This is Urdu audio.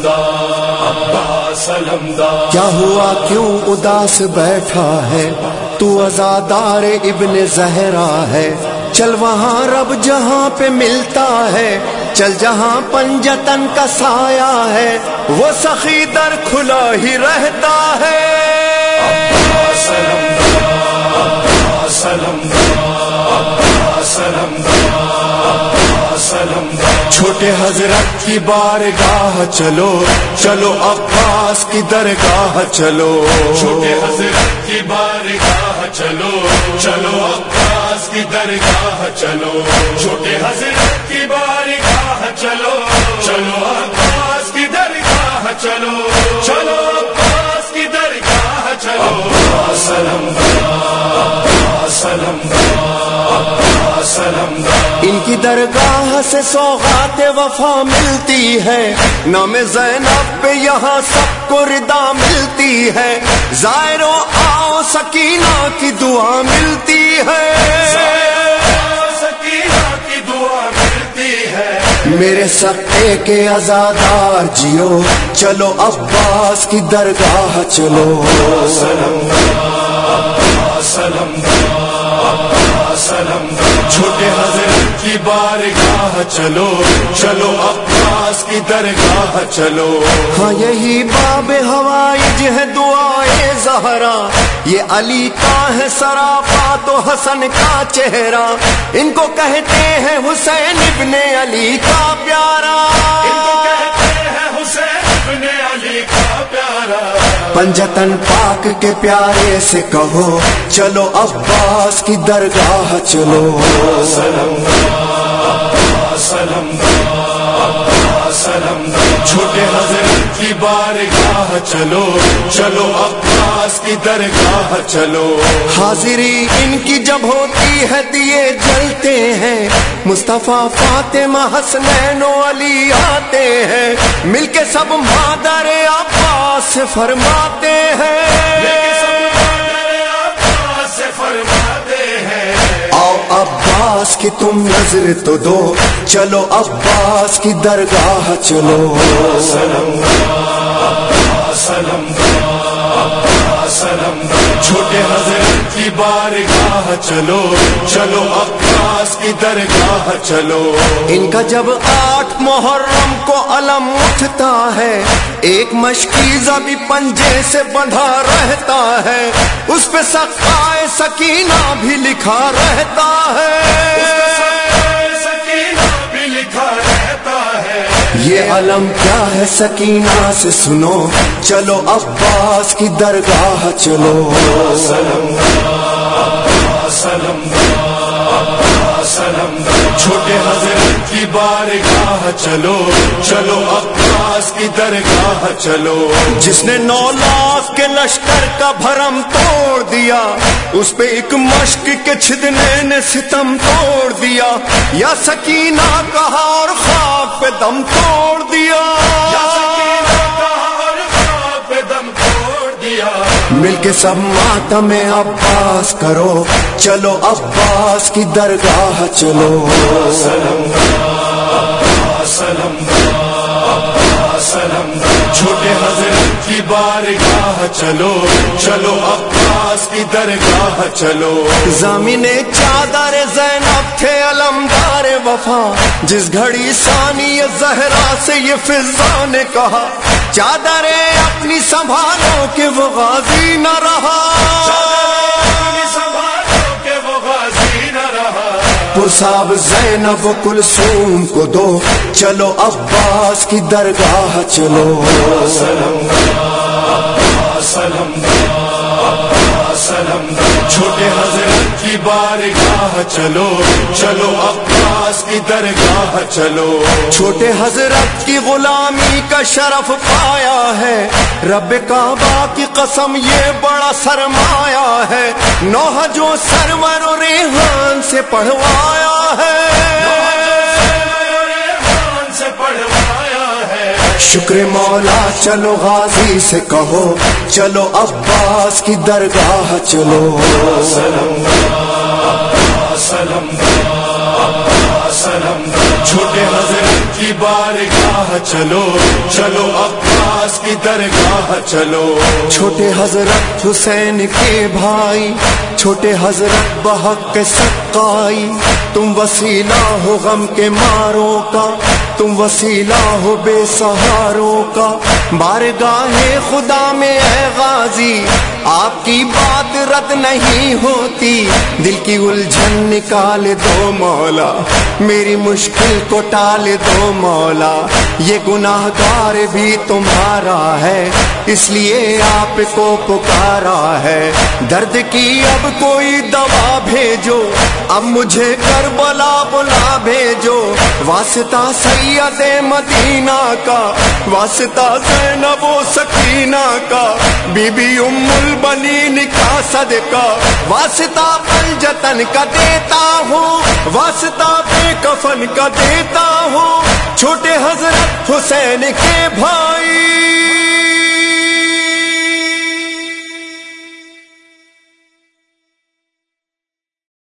دا ابا سلم دا کیا ہوا کیوں اداس بیٹھا ہے؟ تو ازادار ابن زہرا ہے۔ چل وہاں رب جہاں پہ ملتا ہے۔ چل جہاں پنجتن کا سایہ ہے۔ وہ سخی در کھلا ہی رہتا ہے۔ ابا سلم دا ابا سلم سلم چھوٹے حضرت کی بارگاہ چلو چلو عباس کی درگاہ چلو۔ چھوٹے حضرت کی بارگاہ چلو چلو عباس کی درگاہ چلو۔ چھوٹے حضرت سے سوغات وفا ملتی ہے۔ نام زینب پہ یہاں سب کو ردا ملتی ہے۔ زائرو آؤ سکینہ کی دعا ملتی ہے۔ دعا ملتی ہے میرے سکے کے ازادار جیو، چلو عباس کی درگاہ، چلو۔ سلم سلم سلم چھوٹے حضرت کی بارگاہ چلو۔ چلو عباس کی درگاہ چلو۔ ہاں یہی باب ہوائج ہے دعائے زہرا۔ یہ علی کا ہے سراپا تو حسن کا چہرہ۔ ان کو کہتے ہیں حسین ابن علی کا پیارا۔ ان کو کہتے ہیں حسین ابن علی کا پنجتن پاک کے پیارے سے کہو چلو عباس کی درگاہ چلو۔ سلم سلم سلم چھوٹے حضرت کی بارگاہ چلو چلو عباس کی درگاہ چلو۔ حاضری ان کی جب ہوتی ہے دیے جلتے ہیں۔ مصطفیٰ فاطمہ حسنین و علی آتے ہیں۔ مل کے سب مادر عباس فرماتے ہیں۔ سے فرماتے ہیں۔ عباس کی تم نظر تو دو چلو عباس کی درگاہ چلو سلم سلم سلم چھوٹے حضرت کی بارگاہ چلو چلو عباس کی درگاہ چلو۔ ان کا جب آٹھ محرم کو علم اٹھتا ہے ایک مشکیزہ بھی پنجے سے بندھا رہتا ہے۔ اس پہ سقائے سکینہ بھی لکھا رہتا ہے۔ یہ علم کیا ہے سکینہ سے سنو۔ چلو عباس کی درگاہ چلو۔ سلم سلم سلم چھوٹے حضرت کی بارگاہ چلو چلو عباس کی درگاہ چلو۔ جس نے نو لاکھ کے لشکر کا بھرم توڑ دیا، اس پہ ایک مشق کے چھدنے نے ستم توڑ دیا۔ یا سکینہ کہا اور خواب پہ دم توڑ دیا۔ مل کے سب ماتم عباس کرو۔ چلو عباس کی درگاہ چلو۔ سلم سلم چھوٹے ہاں کی بارگاہ چلو چلو عباس کی درگاہ چلو۔ زمین چادر زینب تھے علمدار وفا جس گھڑی ثانی زہرا سے یہ فضا نے کہا۔ چادر اپنی سنبھالو کہ وہ غازی نہ رہا۔ رہا پرساب زینب و کلثوم کو دو۔ چلو عباس کی درگاہ چلو۔ چھوٹے حضرت کی بارگاہ چلو چلو عباس کی درگاہ چلو۔ چھوٹے حضرت کی غلامی کا شرف پایا ہے۔ رب کعبہ کی قسم یہ بڑا سرمایا ہے۔ نوح جو سرور و ریحان سے پڑھوایا ہے۔ نوح جو سرور و ریحان سے پڑھوایا شکر مولا، چلو غازی سے کہو، چلو عباس کی درگاہ چلو۔ سلم چھوٹے حضرت کی بارگاہ چلو چلو عباس کی درگاہ چلو۔ چھوٹے حضرت حسین کے بھائی، چھوٹے حضرت بحق کے تم وسیلہ ہو غم کے ماروں کا۔ تم وسیلہ ہو بے سہاروں کا۔ بارگاہ خدا میں ہے غازی۔ آپ کی بات رد نہیں ہوتی۔ دل کی الجھن نکال دو مولا۔ میری مشکل کو ٹال دو مولا۔ یہ گناہ گار بھی تمہارا ہے۔ اس لیے آپ کو پکارا ہے۔ درد کی اب کوئی دوا بھیجو۔ اب مجھے کر بلا بلا بھیجو۔ واسطہ سید مدینہ کا، واسطہ زینب و سکینہ کا۔ بی بی ام البنین کا صدقہ۔ واسطہ پنجتن کا دیتا ہوں، واسطہ بے کفن کا دیتا ہوں۔ چھوٹے حضرت حسین کے بھائی۔